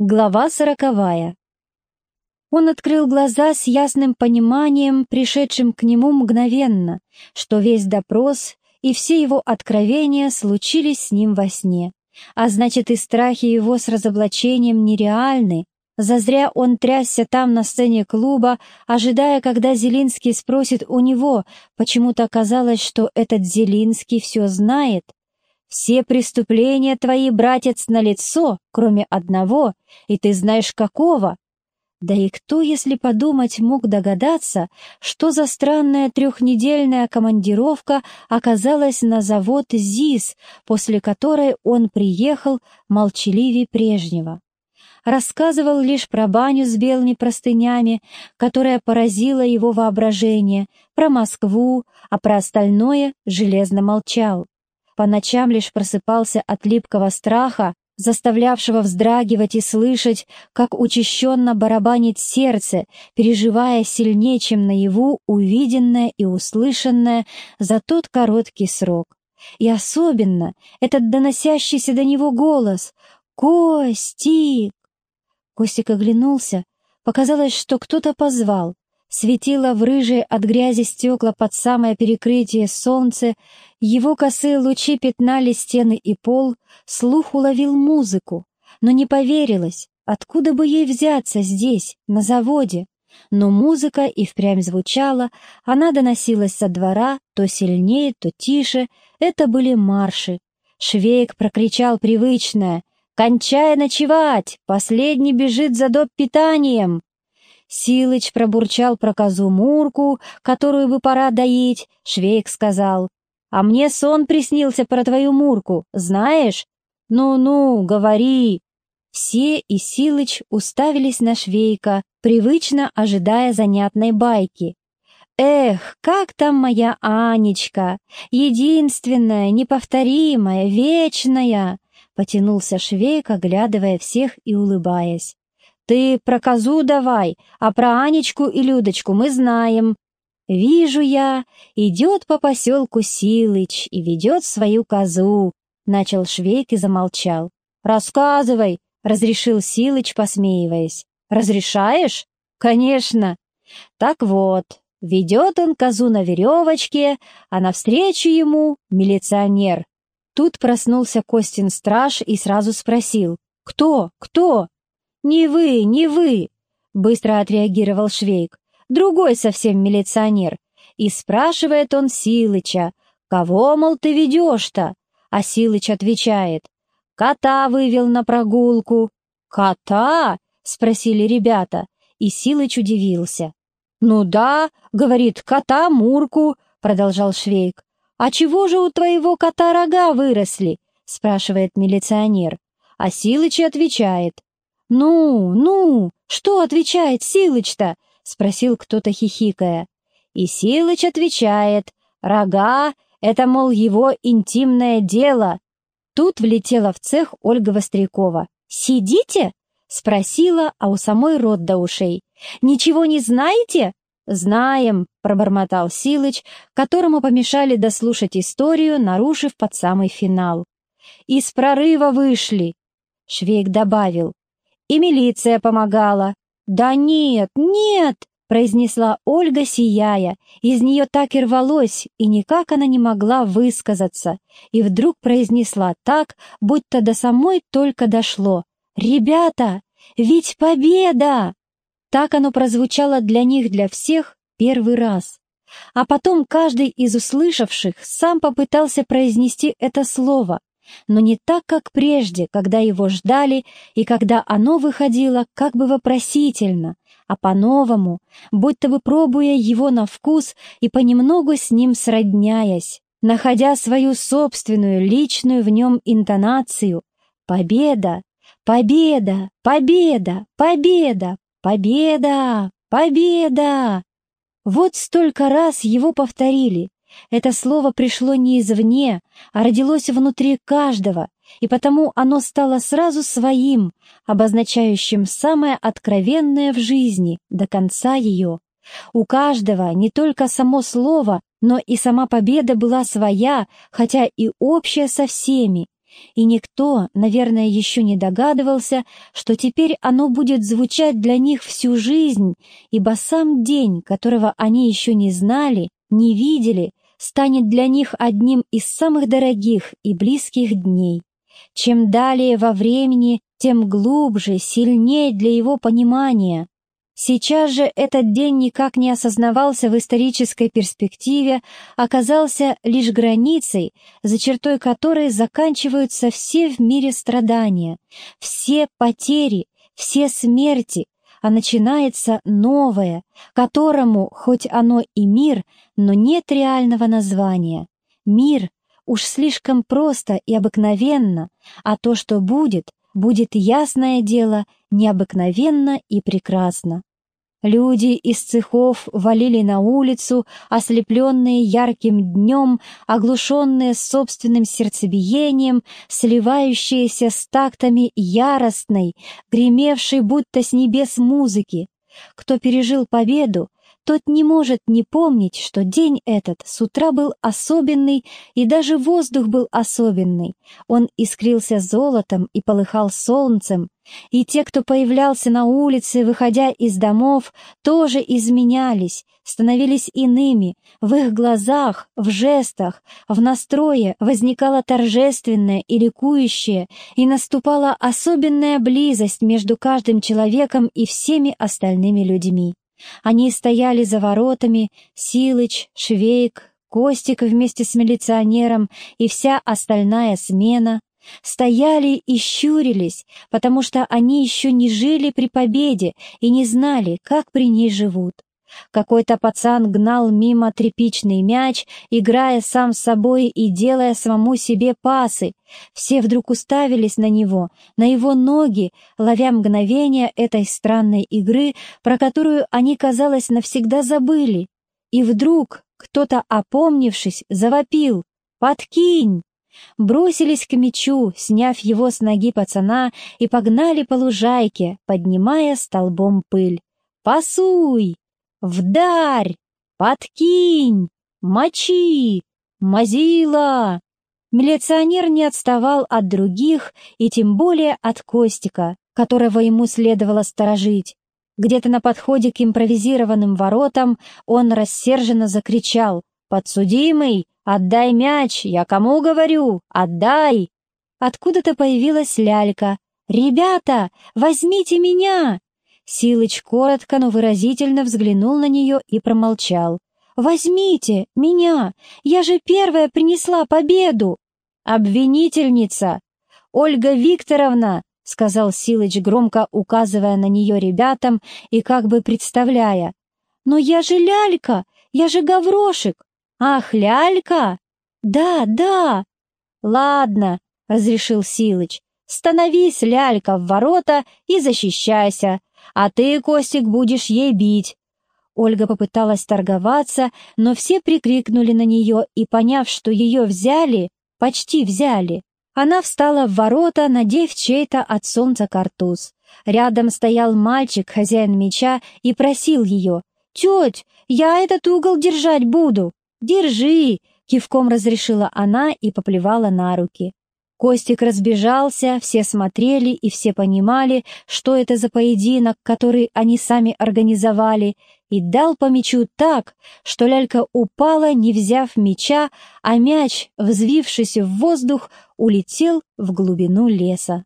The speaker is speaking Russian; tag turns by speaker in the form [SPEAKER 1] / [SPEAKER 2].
[SPEAKER 1] Глава сороковая. Он открыл глаза с ясным пониманием, пришедшим к нему мгновенно, что весь допрос и все его откровения случились с ним во сне. А значит, и страхи его с разоблачением нереальны. Зазря он трясся там на сцене клуба, ожидая, когда Зелинский спросит у него, почему-то оказалось, что этот Зелинский все знает, все преступления твои, братец, на лицо, кроме одного, и ты знаешь какого. Да и кто, если подумать, мог догадаться, что за странная трехнедельная командировка оказалась на завод ЗИС, после которой он приехал молчаливее прежнего. Рассказывал лишь про баню с белыми простынями, которая поразила его воображение, про Москву, а про остальное железно молчал. По ночам лишь просыпался от липкого страха, заставлявшего вздрагивать и слышать, как учащенно барабанит сердце, переживая сильнее, чем наяву увиденное и услышанное за тот короткий срок. И особенно этот доносящийся до него голос «Костик!». Костик оглянулся, показалось, что кто-то позвал, светило в рыжие от грязи стекла под самое перекрытие солнце, его косые лучи пятнали стены и пол, слух уловил музыку, но не поверилось, откуда бы ей взяться здесь, на заводе. Но музыка и впрямь звучала, она доносилась со двора, то сильнее, то тише, это были марши. Швейк прокричал привычное «Кончай ночевать! Последний бежит за доп. питанием!» Силыч пробурчал про козу Мурку, которую бы пора доить. Швейк сказал, «А мне сон приснился про твою Мурку, знаешь? Ну-ну, говори!» Все и Силыч уставились на Швейка, привычно ожидая занятной байки. «Эх, как там моя Анечка! Единственная, неповторимая, вечная!» Потянулся Швейк, оглядывая всех и улыбаясь. Ты про козу давай, а про Анечку и Людочку мы знаем. Вижу я, идет по поселку Силыч и ведет свою козу. Начал Швейк и замолчал. Рассказывай, разрешил Силыч, посмеиваясь. Разрешаешь? Конечно. Так вот, ведет он козу на веревочке, а навстречу ему милиционер. Тут проснулся Костин страж и сразу спросил. «Кто? Кто?» «Не вы, не вы!» — быстро отреагировал Швейк. «Другой совсем милиционер. И спрашивает он Силыча, «Кого, мол, ты ведешь-то?» А Силыч отвечает, «Кота вывел на прогулку». «Кота?» — спросили ребята, и Силыч удивился. «Ну да», — говорит, «кота Мурку», — продолжал Швейк. «А чего же у твоего кота рога выросли?» — спрашивает милиционер. А Силыч отвечает, «Ну, ну, что отвечает Силыч-то?» — спросил кто-то хихикая. И Силыч отвечает, «Рога — это, мол, его интимное дело». Тут влетела в цех Ольга Вострякова. «Сидите?» — спросила, а у самой рот до ушей. «Ничего не знаете?» «Знаем», — пробормотал Силыч, которому помешали дослушать историю, нарушив под самый финал. «Из прорыва вышли», — Швейк добавил. И милиция помогала. «Да нет, нет!» — произнесла Ольга, сияя. Из нее так и рвалось, и никак она не могла высказаться. И вдруг произнесла так, будто до самой только дошло. «Ребята, ведь победа!» Так оно прозвучало для них, для всех, первый раз. А потом каждый из услышавших сам попытался произнести это слово, но не так, как прежде, когда его ждали и когда оно выходило как бы вопросительно, а по-новому, будто бы пробуя его на вкус и понемногу с ним сродняясь, находя свою собственную личную в нем интонацию «Победа! Победа! Победа! Победа! Победа! Победа!» Вот столько раз его повторили, это слово пришло не извне, а родилось внутри каждого, и потому оно стало сразу своим, обозначающим самое откровенное в жизни, до конца ее. У каждого не только само слово, но и сама победа была своя, хотя и общая со всеми, и никто, наверное, еще не догадывался, что теперь оно будет звучать для них всю жизнь, ибо сам день, которого они еще не знали, не видели, станет для них одним из самых дорогих и близких дней. Чем далее во времени, тем глубже, сильнее для его понимания. Сейчас же этот день никак не осознавался в исторической перспективе, оказался лишь границей, за чертой которой заканчиваются все в мире страдания, все потери, все смерти, а начинается новое, которому, хоть оно и мир, но нет реального названия. Мир уж слишком просто и обыкновенно, а то, что будет, будет ясное дело, необыкновенно и прекрасно. Люди из цехов валили на улицу, ослепленные ярким днем, оглушенные собственным сердцебиением, сливающиеся с тактами яростной, гремевшей будто с небес музыки. Кто пережил победу, тот не может не помнить, что день этот с утра был особенный, и даже воздух был особенный. Он искрился золотом и полыхал солнцем, и те, кто появлялся на улице, выходя из домов, тоже изменялись, становились иными, в их глазах, в жестах, в настрое возникало торжественное и ликующее, и наступала особенная близость между каждым человеком и всеми остальными людьми. Они стояли за воротами, Силыч, Швейк, Костик вместе с милиционером и вся остальная смена, стояли и щурились, потому что они еще не жили при победе и не знали, как при ней живут. Какой-то пацан гнал мимо тряпичный мяч, играя сам с собой и делая самому себе пасы. Все вдруг уставились на него, на его ноги, ловя мгновение этой странной игры, про которую они, казалось, навсегда забыли. И вдруг кто-то, опомнившись, завопил «Подкинь!» Бросились к мячу, сняв его с ноги пацана, и погнали по лужайке, поднимая столбом пыль. «Пасуй!» Вдарь! Подкинь! Мочи! Мазила!» Милиционер не отставал от других и тем более от Костика, которого ему следовало сторожить. Где-то на подходе к импровизированным воротам он рассерженно закричал «Подсудимый, отдай мяч, я кому говорю, отдай!» Откуда-то появилась лялька «Ребята, возьмите меня!» Силыч коротко, но выразительно взглянул на нее и промолчал. «Возьмите меня! Я же первая принесла победу!» «Обвинительница! Ольга Викторовна!» — сказал Силыч, громко указывая на нее ребятам и как бы представляя. «Но я же лялька! Я же гаврошек!» «Ах, лялька!» «Да, да!» «Ладно!» — разрешил Силыч. «Становись, лялька, в ворота и защищайся!» А ты, Костик, будешь ей бить». Ольга попыталась торговаться, но все прикрикнули на нее и, поняв, что ее взяли, почти взяли, она встала в ворота, надев чей-то от солнца картуз. Рядом стоял мальчик, хозяин меча, и просил ее. «Теть, я этот угол держать буду!» «Держи!» — кивком разрешила она и поплевала на руки. Костик разбежался, все смотрели и все понимали, что это за поединок, который они сами организовали, и дал по мячу так, что лялька упала, не взяв мяча, а мяч, взвившись в воздух, улетел в глубину леса.